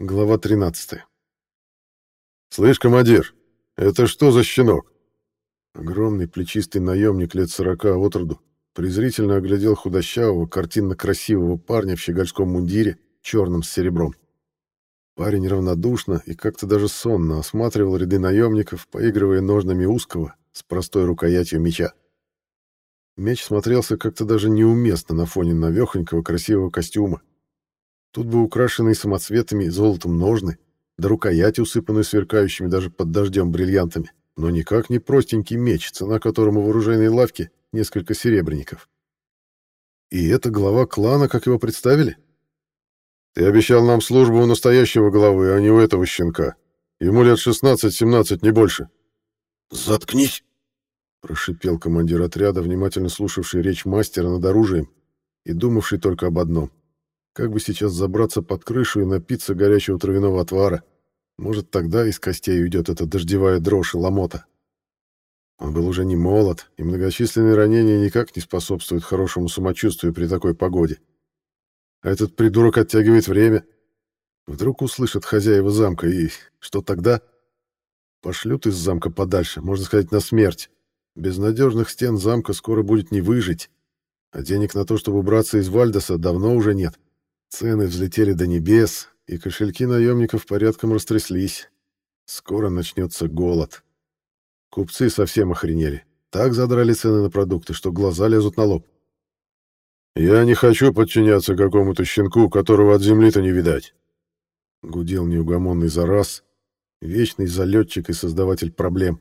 Глава 13. «Слышь, командир, это что за щенок?» Огромный плечистый наемник лет сорока от роду презрительно оглядел худощавого, картинно красивого парня в щегольском мундире, черном с серебром. Парень равнодушно и как-то даже сонно осматривал ряды наемников, поигрывая ножнами узкого с простой рукоятью меча. Меч смотрелся как-то даже неуместно на фоне навехонького красивого костюма. Тут бы украшенные самоцветами и золотом ножны, да рукоять, усыпанную сверкающими даже под дождем бриллиантами, но никак не простенький меч, цена которому в оружейной лавке несколько серебряников. И это глава клана, как его представили? Ты обещал нам службу у настоящего главы, а не у этого щенка. Ему лет 16-17, не больше. Заткнись, прошипел командир отряда, внимательно слушавший речь мастера над оружием и думавший только об одном как бы сейчас забраться под крышу и напиться горячего травяного отвара. Может, тогда из костей уйдет эта дождевая дрожь и ломота. Он был уже не молод, и многочисленные ранения никак не способствуют хорошему самочувствию при такой погоде. А этот придурок оттягивает время. Вдруг услышат хозяева замка, и что тогда? Пошлют из замка подальше, можно сказать, на смерть. Без надежных стен замка скоро будет не выжить, а денег на то, чтобы убраться из Вальдоса, давно уже нет. Цены взлетели до небес, и кошельки наемников порядком растряслись. Скоро начнется голод. Купцы совсем охренели. Так задрали цены на продукты, что глаза лезут на лоб. «Я не хочу подчиняться какому-то щенку, которого от земли-то не видать», — гудел неугомонный Зараз, вечный залетчик и создаватель проблем.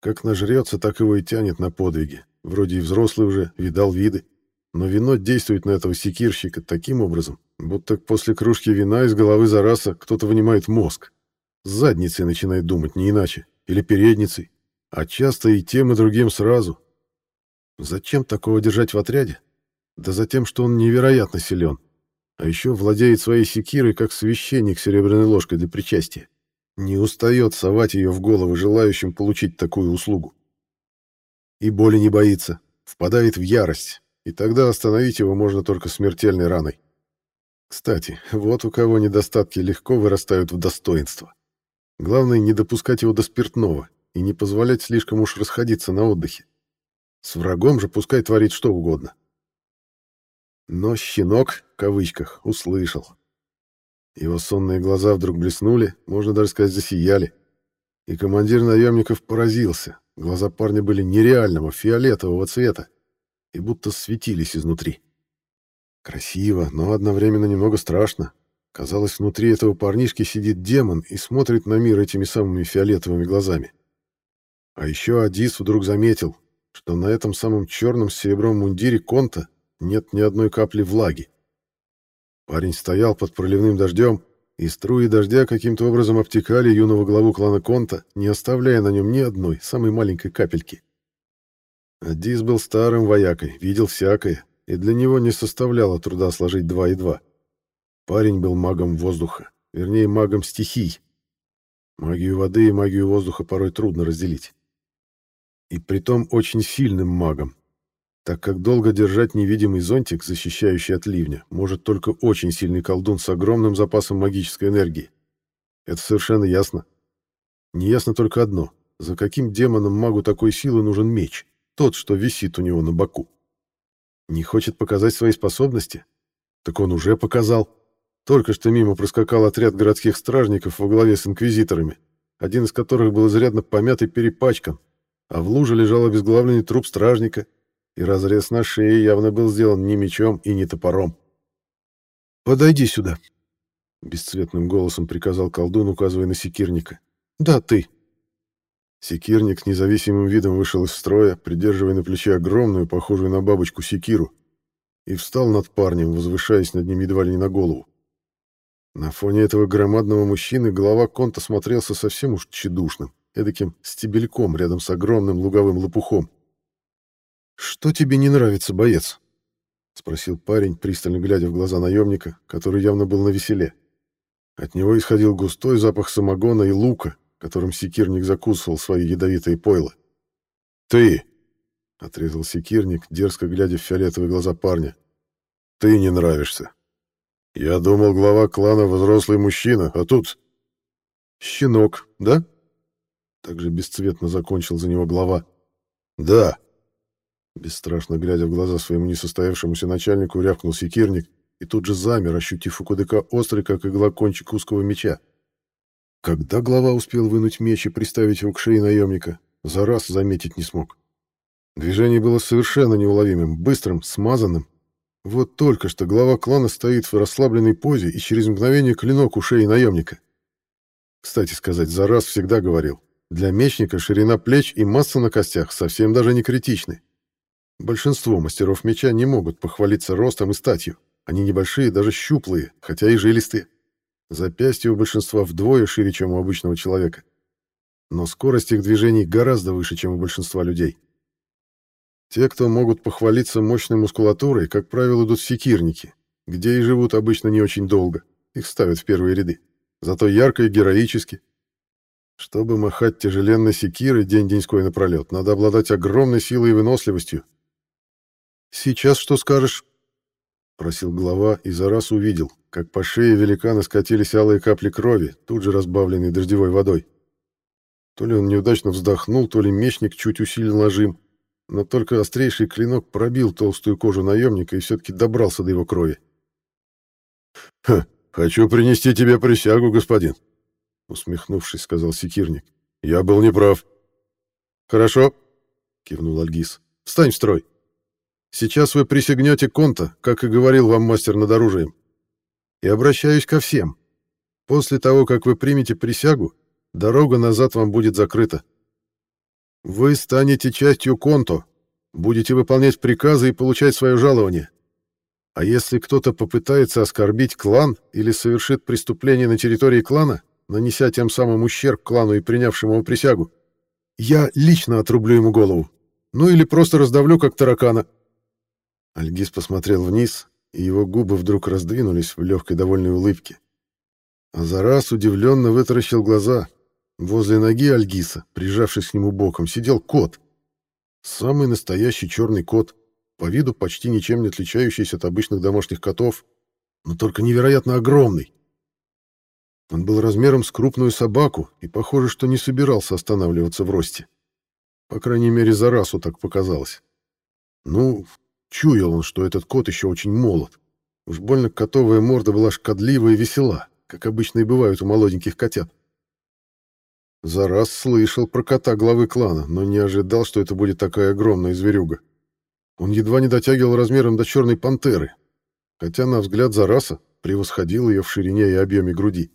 Как нажрется, так его и тянет на подвиги. Вроде и взрослый уже, видал виды. Но вино действует на этого секирщика таким образом, будто после кружки вина из головы Зараса кто-то вынимает мозг. С задницей начинает думать, не иначе. Или передницей. А часто и тем, и другим сразу. Зачем такого держать в отряде? Да за тем, что он невероятно силен. А еще владеет своей секирой, как священник серебряной ложкой для причастия. Не устает совать ее в головы желающим получить такую услугу. И боли не боится, впадает в ярость, и тогда остановить его можно только смертельной раной. Кстати, вот у кого недостатки легко вырастают в достоинство. Главное не допускать его до спиртного и не позволять слишком уж расходиться на отдыхе. С врагом же пускай творит что угодно. Но щенок, в кавычках, услышал. Его сонные глаза вдруг блеснули, можно даже сказать, засияли. И командир наемников поразился. Глаза парня были нереального фиолетового цвета и будто светились изнутри. Красиво, но одновременно немного страшно. Казалось, внутри этого парнишки сидит демон и смотрит на мир этими самыми фиолетовыми глазами. А еще Адис вдруг заметил, что на этом самом черном с серебром мундире конта нет ни одной капли влаги. Парень стоял под проливным дождем, и струи дождя каким-то образом обтекали юного главу клана Конта, не оставляя на нем ни одной, самой маленькой капельки. Адис был старым воякой, видел всякое, и для него не составляло труда сложить два и два. Парень был магом воздуха, вернее, магом стихий. Магию воды и магию воздуха порой трудно разделить. И притом очень сильным магом, так как долго держать невидимый зонтик, защищающий от ливня, может только очень сильный колдун с огромным запасом магической энергии. Это совершенно ясно. Неясно только одно. За каким демоном магу такой силы нужен меч? Тот, что висит у него на боку. Не хочет показать свои способности? Так он уже показал. Только что мимо проскакал отряд городских стражников во главе с инквизиторами, один из которых был изрядно помят и перепачкан, а в луже лежал обезглавленный труп стражника, и разрез на шее явно был сделан не мечом и не топором. «Подойди сюда», — бесцветным голосом приказал колдун, указывая на секирника. «Да, ты», Секирник с независимым видом вышел из строя, придерживая на плече огромную, похожую на бабочку секиру, и встал над парнем, возвышаясь над ним едва ли не на голову. На фоне этого громадного мужчины голова Конта смотрелся совсем уж тщедушным, эдаким стебельком рядом с огромным луговым лопухом. «Что тебе не нравится, боец?» — спросил парень, пристально глядя в глаза наемника, который явно был на веселе. От него исходил густой запах самогона и лука, которым секирник закусывал свои ядовитые пойла. «Ты!» — отрезал секирник, дерзко глядя в фиолетовые глаза парня. «Ты не нравишься. Я думал, глава клана взрослый мужчина, а тут... Щенок, да? Также бесцветно закончил за него глава. Да. Бесстрашно глядя в глаза своему несостоявшемуся начальнику, рявкнул секирник и тут же замер, ощутив у КДК острый, как игла, кончик узкого меча. Когда глава успел вынуть меч и приставить его к шее наемника, за раз заметить не смог. Движение было совершенно неуловимым, быстрым, смазанным. Вот только что глава клана стоит в расслабленной позе, и через мгновение клинок у шеи наемника. Кстати сказать, за раз всегда говорил, для мечника ширина плеч и масса на костях совсем даже не критичны. Большинство мастеров меча не могут похвалиться ростом и статью. Они небольшие, даже щуплые, хотя и жилистые. Запястья у большинства вдвое шире, чем у обычного человека. Но скорость их движений гораздо выше, чем у большинства людей. Те, кто могут похвалиться мощной мускулатурой, как правило, идут в секирники, где и живут обычно не очень долго. Их ставят в первые ряды. Зато ярко и героически. Чтобы махать тяжеленной секирой день-деньской напролет, надо обладать огромной силой и выносливостью, «Сейчас что скажешь?» — просил глава и за раз увидел, как по шее великана скатились алые капли крови, тут же разбавленные дождевой водой. То ли он неудачно вздохнул, то ли мечник чуть усилил нажим, но только острейший клинок пробил толстую кожу наемника и все-таки добрался до его крови. «Ха, хочу принести тебе присягу, господин», — усмехнувшись, сказал секирник. «Я был неправ». «Хорошо», — кивнул Альгиз. «Встань в строй». Сейчас вы присягнете Конта, как и говорил вам мастер над оружием. И обращаюсь ко всем. После того, как вы примете присягу, дорога назад вам будет закрыта. Вы станете частью Конто, будете выполнять приказы и получать свое жалование. А если кто-то попытается оскорбить клан или совершит преступление на территории клана, нанеся тем самым ущерб клану и принявшему его присягу, я лично отрублю ему голову. Ну или просто раздавлю, как таракана. Альгиз посмотрел вниз, и его губы вдруг раздвинулись в легкой довольной улыбке. А за раз удивленно вытаращил глаза. Возле ноги Альгиса, прижавшись к нему боком, сидел кот. Самый настоящий черный кот, по виду почти ничем не отличающийся от обычных домашних котов, но только невероятно огромный. Он был размером с крупную собаку и, похоже, что не собирался останавливаться в росте. По крайней мере, за расу так показалось. Ну, Чуял он, что этот кот еще очень молод. Уж больно котовая морда была шкодлива и весела, как обычно и бывают у молоденьких котят. За раз слышал про кота главы клана, но не ожидал, что это будет такая огромная зверюга. Он едва не дотягивал размером до черной пантеры, хотя, на взгляд Зараса, превосходил ее в ширине и объеме груди.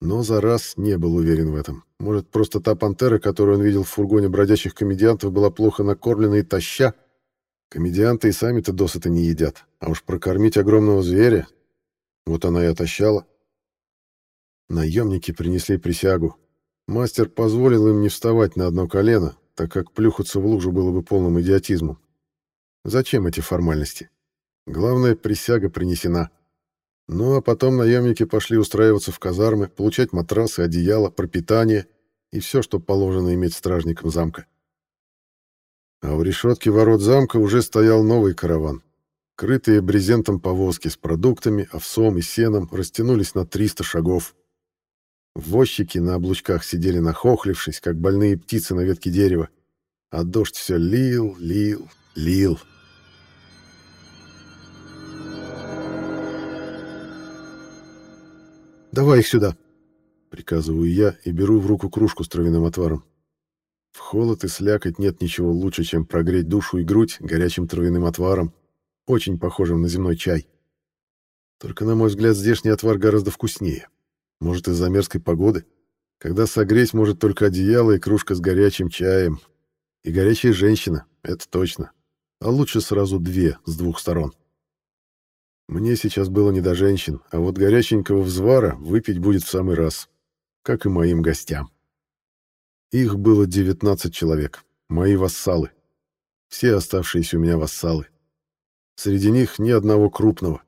Но Зарас не был уверен в этом. Может, просто та пантера, которую он видел в фургоне бродячих комедиантов, была плохо накормлена и таща, Комедианты и сами-то досыта не едят, а уж прокормить огромного зверя... Вот она и отощала. Наемники принесли присягу. Мастер позволил им не вставать на одно колено, так как плюхаться в лужу было бы полным идиотизмом. Зачем эти формальности? Главное, присяга принесена. Ну а потом наемники пошли устраиваться в казармы, получать матрасы, одеяло, пропитание и все, что положено иметь стражникам замка. А у решетки ворот замка уже стоял новый караван. Крытые брезентом повозки с продуктами, овсом и сеном растянулись на 300 шагов. Возчики на облучках сидели нахохлившись, как больные птицы на ветке дерева. А дождь все лил, лил, лил. «Давай их сюда!» — приказываю я и беру в руку кружку с травяным отваром. В холод и слякоть нет ничего лучше, чем прогреть душу и грудь горячим травяным отваром, очень похожим на земной чай. Только, на мой взгляд, здешний отвар гораздо вкуснее. Может, из-за мерзкой погоды, когда согреть может только одеяло и кружка с горячим чаем. И горячая женщина, это точно. А лучше сразу две с двух сторон. Мне сейчас было не до женщин, а вот горяченького взвара выпить будет в самый раз, как и моим гостям. Их было 19 человек, мои вассалы. Все оставшиеся у меня вассалы. Среди них ни одного крупного.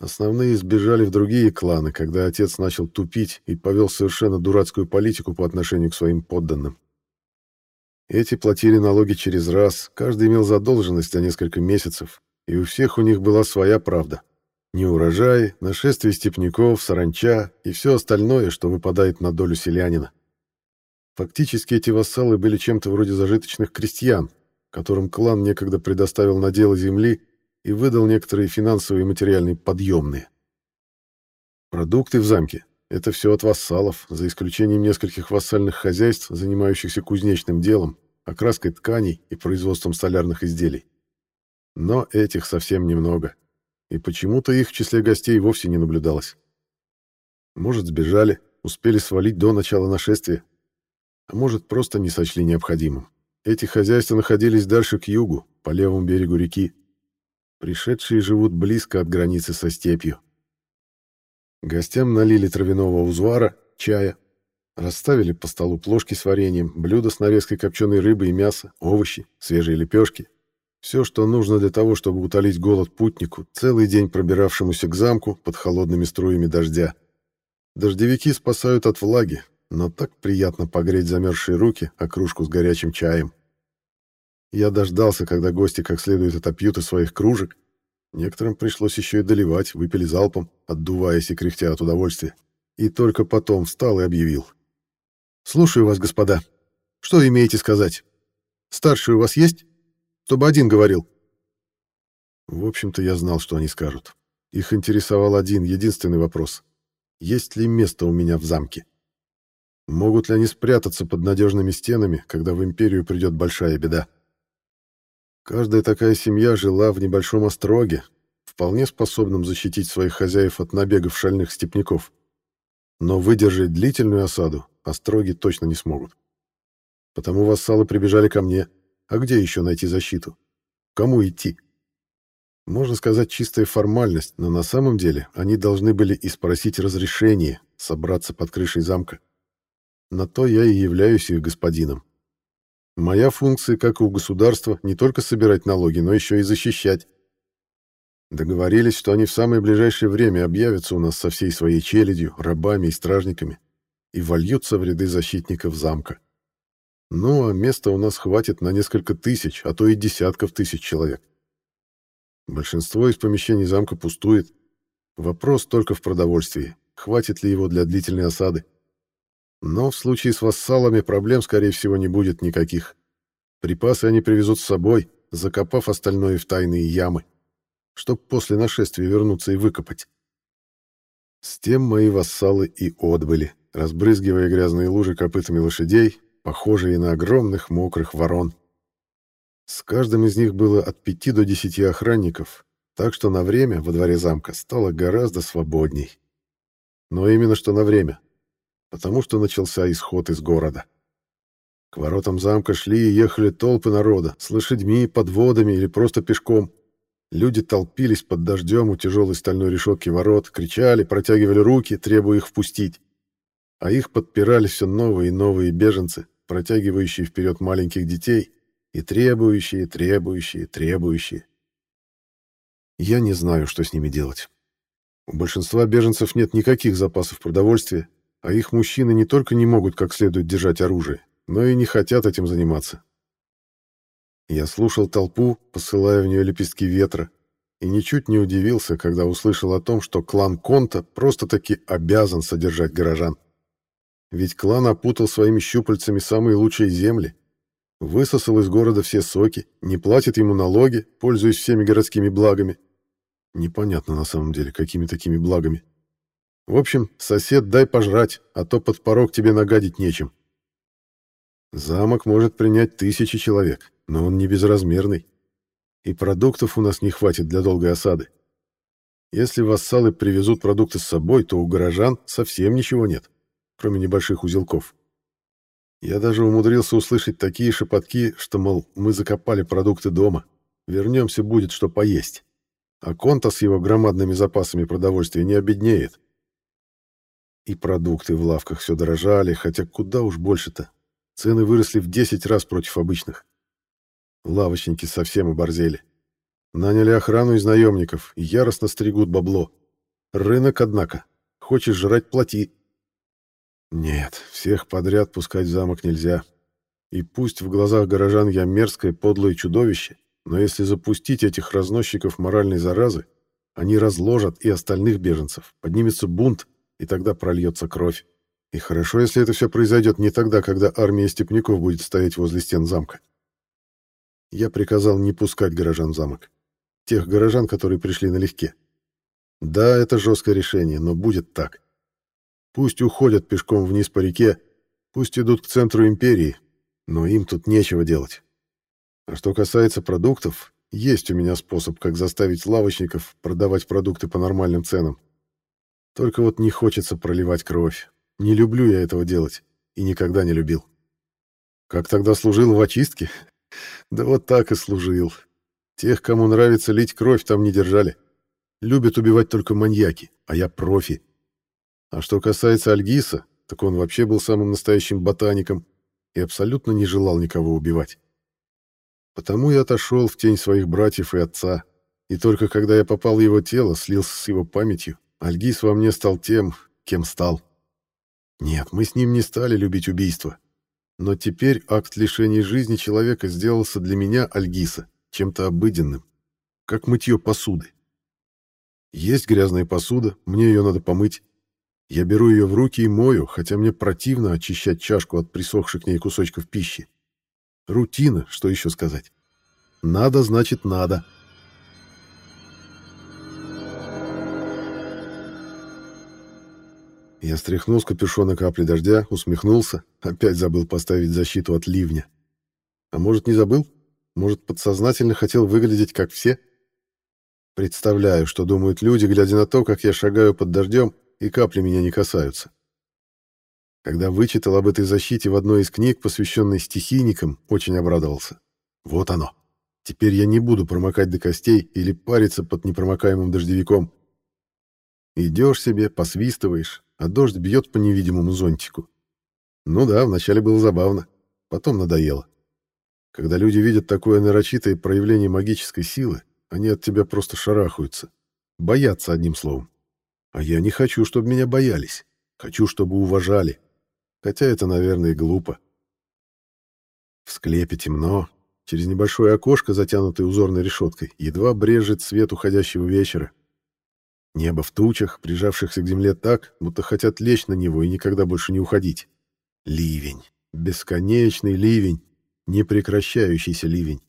Основные сбежали в другие кланы, когда отец начал тупить и повел совершенно дурацкую политику по отношению к своим подданным. Эти платили налоги через раз, каждый имел задолженность за несколько месяцев, и у всех у них была своя правда. Неурожай, нашествие степняков, саранча и все остальное, что выпадает на долю селянина. Фактически эти вассалы были чем-то вроде зажиточных крестьян, которым клан некогда предоставил наделы земли и выдал некоторые финансовые и материальные подъемные. Продукты в замке — это все от вассалов, за исключением нескольких вассальных хозяйств, занимающихся кузнечным делом, окраской тканей и производством столярных изделий. Но этих совсем немного, и почему-то их в числе гостей вовсе не наблюдалось. Может, сбежали, успели свалить до начала нашествия, а может, просто не сочли необходимым. Эти хозяйства находились дальше к югу, по левому берегу реки. Пришедшие живут близко от границы со степью. Гостям налили травяного узвара, чая, расставили по столу плошки с вареньем, блюда с нарезкой копченой рыбы и мяса, овощи, свежие лепешки. Все, что нужно для того, чтобы утолить голод путнику, целый день пробиравшемуся к замку под холодными струями дождя. Дождевики спасают от влаги, но так приятно погреть замерзшие руки о кружку с горячим чаем. Я дождался, когда гости как следует отопьют из своих кружек, Некоторым пришлось еще и доливать, выпили залпом, отдуваясь и кряхтя от удовольствия. И только потом встал и объявил. «Слушаю вас, господа. Что имеете сказать? Старший у вас есть? Чтобы один говорил». В общем-то, я знал, что они скажут. Их интересовал один, единственный вопрос. Есть ли место у меня в замке? Могут ли они спрятаться под надежными стенами, когда в империю придет большая беда? Каждая такая семья жила в небольшом остроге, вполне способном защитить своих хозяев от набегов шальных степняков. Но выдержать длительную осаду остроги точно не смогут. Потому вассалы прибежали ко мне. А где еще найти защиту? Кому идти? Можно сказать, чистая формальность, но на самом деле они должны были и спросить разрешение собраться под крышей замка. На то я и являюсь их господином. Моя функция, как и у государства, не только собирать налоги, но еще и защищать. Договорились, что они в самое ближайшее время объявятся у нас со всей своей челядью, рабами и стражниками и вольются в ряды защитников замка. Ну, а места у нас хватит на несколько тысяч, а то и десятков тысяч человек. Большинство из помещений замка пустует. Вопрос только в продовольствии. Хватит ли его для длительной осады? Но в случае с вассалами проблем, скорее всего, не будет никаких. Припасы они привезут с собой, закопав остальное в тайные ямы, чтоб после нашествия вернуться и выкопать. С тем мои вассалы и отбыли, разбрызгивая грязные лужи копытами лошадей, похожие на огромных мокрых ворон. С каждым из них было от пяти до десяти охранников, так что на время во дворе замка стало гораздо свободней. Но именно что на время потому что начался исход из города. К воротам замка шли и ехали толпы народа, с лошадьми, подводами или просто пешком. Люди толпились под дождем у тяжелой стальной решетки ворот, кричали, протягивали руки, требуя их впустить. А их подпирали все новые и новые беженцы, протягивающие вперед маленьких детей и требующие, требующие, требующие. Я не знаю, что с ними делать. У большинства беженцев нет никаких запасов продовольствия, а их мужчины не только не могут как следует держать оружие, но и не хотят этим заниматься. Я слушал толпу, посылая в нее лепестки ветра, и ничуть не удивился, когда услышал о том, что клан Конта просто-таки обязан содержать горожан. Ведь клан опутал своими щупальцами самые лучшие земли, высосал из города все соки, не платит ему налоги, пользуясь всеми городскими благами. Непонятно на самом деле, какими такими благами. В общем, сосед, дай пожрать, а то под порог тебе нагадить нечем. Замок может принять тысячи человек, но он не безразмерный. И продуктов у нас не хватит для долгой осады. Если вассалы привезут продукты с собой, то у горожан совсем ничего нет, кроме небольших узелков. Я даже умудрился услышать такие шепотки, что, мол, мы закопали продукты дома, вернемся, будет что поесть. А Конта с его громадными запасами продовольствия не обеднеет. И продукты в лавках все дорожали, хотя куда уж больше-то. Цены выросли в 10 раз против обычных. Лавочники совсем оборзели. Наняли охрану из наемников и яростно стригут бабло. Рынок, однако. Хочешь жрать — плати. Нет, всех подряд пускать в замок нельзя. И пусть в глазах горожан я мерзкое, подлое чудовище, но если запустить этих разносчиков моральной заразы, Они разложат и остальных беженцев, поднимется бунт, и тогда прольется кровь. И хорошо, если это все произойдет не тогда, когда армия степняков будет стоять возле стен замка. Я приказал не пускать горожан в замок. Тех горожан, которые пришли налегке. Да, это жесткое решение, но будет так. Пусть уходят пешком вниз по реке, пусть идут к центру империи, но им тут нечего делать. А что касается продуктов, есть у меня способ, как заставить лавочников продавать продукты по нормальным ценам. Только вот не хочется проливать кровь. Не люблю я этого делать и никогда не любил. Как тогда служил в очистке? Да вот так и служил. Тех, кому нравится лить кровь, там не держали. Любят убивать только маньяки, а я профи. А что касается Альгиса, так он вообще был самым настоящим ботаником и абсолютно не желал никого убивать. Потому я отошел в тень своих братьев и отца, и только когда я попал в его тело, слился с его памятью, Альгис во мне стал тем, кем стал. Нет, мы с ним не стали любить убийство. Но теперь акт лишения жизни человека сделался для меня, Альгиса, чем-то обыденным, как мытье посуды. Есть грязная посуда, мне ее надо помыть. Я беру ее в руки и мою, хотя мне противно очищать чашку от присохших к ней кусочков пищи. Рутина, что еще сказать. Надо, значит, надо. Я стряхнул с капюшона капли дождя, усмехнулся, опять забыл поставить защиту от ливня. А может, не забыл? Может, подсознательно хотел выглядеть как все? Представляю, что думают люди, глядя на то, как я шагаю под дождем, и капли меня не касаются. Когда вычитал об этой защите в одной из книг, посвященной стихийникам, очень обрадовался. Вот оно. Теперь я не буду промокать до костей или париться под непромокаемым дождевиком. Идешь себе, посвистываешь, а дождь бьет по невидимому зонтику. Ну да, вначале было забавно, потом надоело. Когда люди видят такое нарочитое проявление магической силы, они от тебя просто шарахаются. Боятся одним словом. А я не хочу, чтобы меня боялись. Хочу, чтобы уважали. Хотя это, наверное, глупо. В склепе темно. Через небольшое окошко, затянутое узорной решеткой, едва брежет свет уходящего вечера. Небо в тучах, прижавшихся к земле так, будто хотят лечь на него и никогда больше не уходить. Ливень. Бесконечный ливень. Непрекращающийся ливень.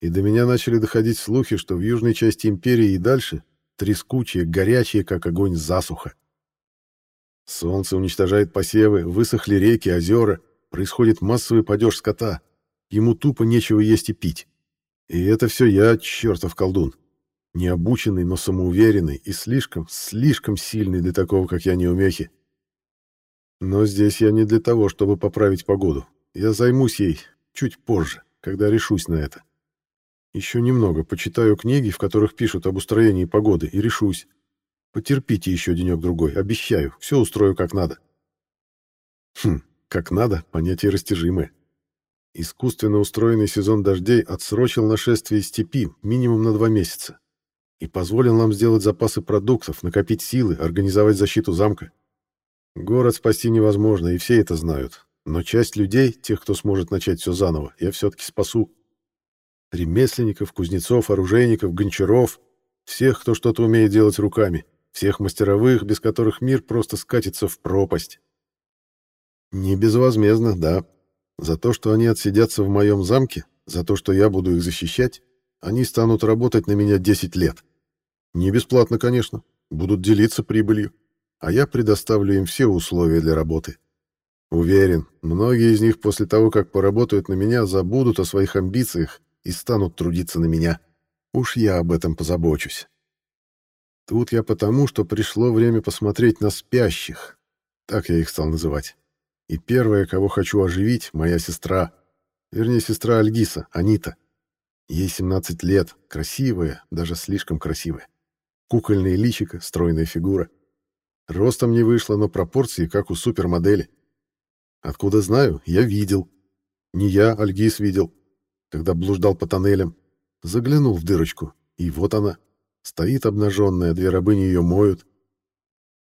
И до меня начали доходить слухи, что в южной части империи и дальше трескучие, горячие, как огонь, засуха. Солнце уничтожает посевы, высохли реки, озера, происходит массовый падеж скота. Ему тупо нечего есть и пить. И это все я, чертов колдун. Необученный, но самоуверенный и слишком, слишком сильный для такого, как я, неумехи. Но здесь я не для того, чтобы поправить погоду. Я займусь ей чуть позже, когда решусь на это. Еще немного почитаю книги, в которых пишут об устроении погоды, и решусь. Потерпите еще денек-другой, обещаю, все устрою как надо. Хм, как надо, понятие растяжимое. Искусственно устроенный сезон дождей отсрочил нашествие степи минимум на два месяца и позволил нам сделать запасы продуктов, накопить силы, организовать защиту замка. Город спасти невозможно, и все это знают. Но часть людей, тех, кто сможет начать все заново, я все-таки спасу. Ремесленников, кузнецов, оружейников, гончаров, всех, кто что-то умеет делать руками, всех мастеровых, без которых мир просто скатится в пропасть. Не безвозмездно, да. За то, что они отсидятся в моем замке, за то, что я буду их защищать, они станут работать на меня 10 лет. Не бесплатно, конечно, будут делиться прибылью, а я предоставлю им все условия для работы. Уверен, многие из них после того, как поработают на меня, забудут о своих амбициях и станут трудиться на меня. Уж я об этом позабочусь. Тут я потому, что пришло время посмотреть на спящих. Так я их стал называть. И первая, кого хочу оживить, моя сестра. Вернее, сестра Альгиса, Анита. Ей 17 лет, красивая, даже слишком красивая. Кукольное личико, стройная фигура. Ростом не вышло, но пропорции, как у супермодели. Откуда знаю, я видел. Не я, Альгис видел когда блуждал по тоннелям, заглянул в дырочку, и вот она, стоит обнаженная, две рабыни ее моют.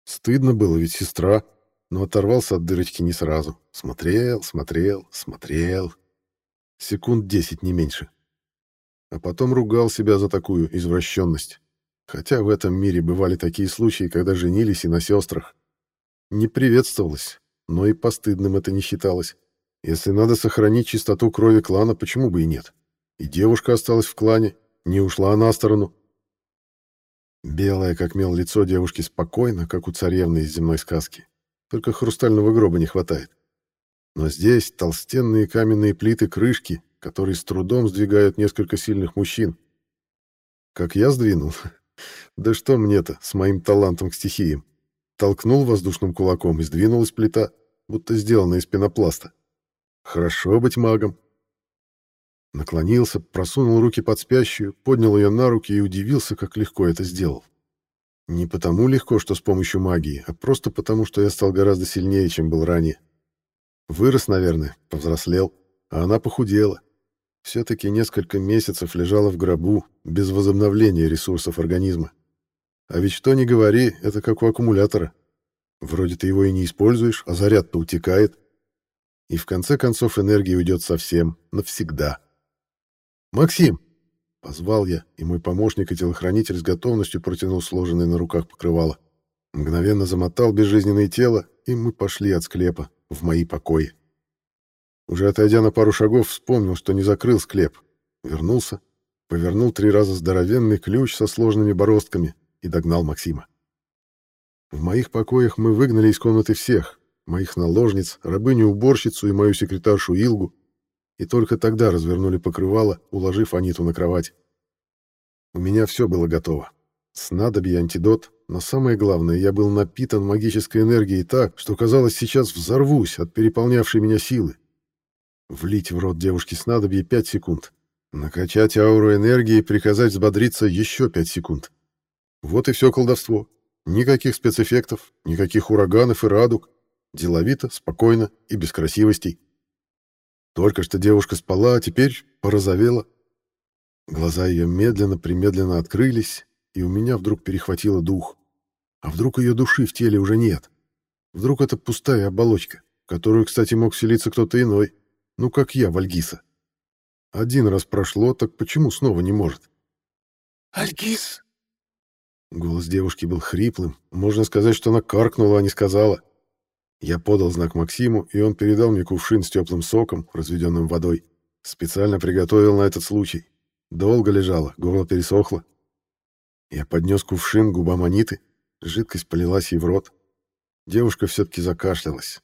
Стыдно было, ведь сестра, но оторвался от дырочки не сразу. Смотрел, смотрел, смотрел. Секунд десять, не меньше. А потом ругал себя за такую извращенность. Хотя в этом мире бывали такие случаи, когда женились и на сестрах. Не приветствовалось, но и постыдным это не считалось. Если надо сохранить чистоту крови клана, почему бы и нет? И девушка осталась в клане, не ушла на сторону. Белое, как мел, лицо девушки спокойно, как у царевны из земной сказки. Только хрустального гроба не хватает. Но здесь толстенные каменные плиты крышки, которые с трудом сдвигают несколько сильных мужчин. Как я сдвинул? Да что мне-то с моим талантом к стихиям? Толкнул воздушным кулаком и сдвинулась плита, будто сделанная из пенопласта. Хорошо быть магом. Наклонился, просунул руки под спящую, поднял ее на руки и удивился, как легко это сделал. Не потому легко, что с помощью магии, а просто потому, что я стал гораздо сильнее, чем был ранее. Вырос, наверное, повзрослел, а она похудела. Все-таки несколько месяцев лежала в гробу, без возобновления ресурсов организма. А ведь что ни говори, это как у аккумулятора. Вроде ты его и не используешь, а заряд-то утекает. И в конце концов энергия уйдет совсем, навсегда. «Максим!» — позвал я, и мой помощник и телохранитель с готовностью протянул сложенное на руках покрывало. Мгновенно замотал безжизненное тело, и мы пошли от склепа в мои покои. Уже отойдя на пару шагов, вспомнил, что не закрыл склеп. Вернулся, повернул три раза здоровенный ключ со сложными бороздками и догнал Максима. В моих покоях мы выгнали из комнаты всех, моих наложниц, рабыню-уборщицу и мою секретаршу Илгу, и только тогда развернули покрывало, уложив Аниту на кровать. У меня все было готово. Снадобье, антидот, но самое главное, я был напитан магической энергией так, что казалось, сейчас взорвусь от переполнявшей меня силы. Влить в рот девушки снадобье пять секунд. Накачать ауру энергии и приказать взбодриться еще пять секунд. Вот и все колдовство. Никаких спецэффектов, никаких ураганов и радуг. Деловито, спокойно и без красивостей. Только что девушка спала, а теперь порозовела. Глаза ее медленно-примедленно открылись, и у меня вдруг перехватило дух. А вдруг ее души в теле уже нет? Вдруг это пустая оболочка, которую, кстати, мог селиться кто-то иной, ну, как я, Вальгиса. Один раз прошло, так почему снова не может? «Альгиз!» Голос девушки был хриплым. Можно сказать, что она каркнула, а не сказала. Я подал знак Максиму, и он передал мне кувшин с теплым соком, разведенным водой. Специально приготовил на этот случай. Долго лежала, горло пересохло. Я поднес кувшин к губам Аниты, жидкость полилась ей в рот. Девушка все-таки закашлялась,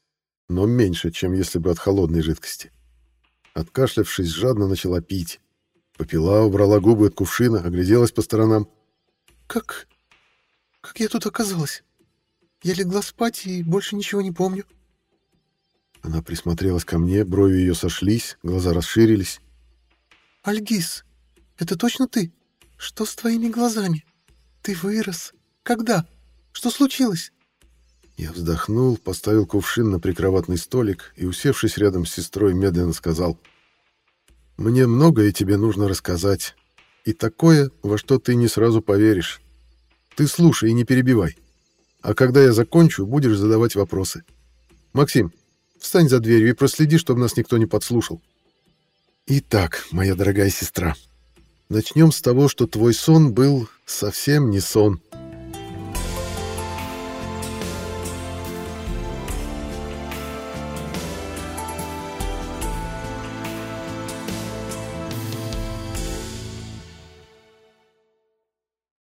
но меньше, чем если бы от холодной жидкости. Откашлявшись, жадно начала пить. Попила, убрала губы от кувшина, огляделась по сторонам. «Как... как я тут оказалась? Я легла спать и больше ничего не помню». Она присмотрелась ко мне, брови ее сошлись, глаза расширились. «Альгиз, это точно ты? Что с твоими глазами? Ты вырос. Когда? Что случилось?» Я вздохнул, поставил кувшин на прикроватный столик и, усевшись рядом с сестрой, медленно сказал. «Мне многое тебе нужно рассказать. И такое, во что ты не сразу поверишь. Ты слушай и не перебивай. А когда я закончу, будешь задавать вопросы. Максим, встань за дверью и проследи, чтобы нас никто не подслушал. Итак, моя дорогая сестра, начнем с того, что твой сон был совсем не сон.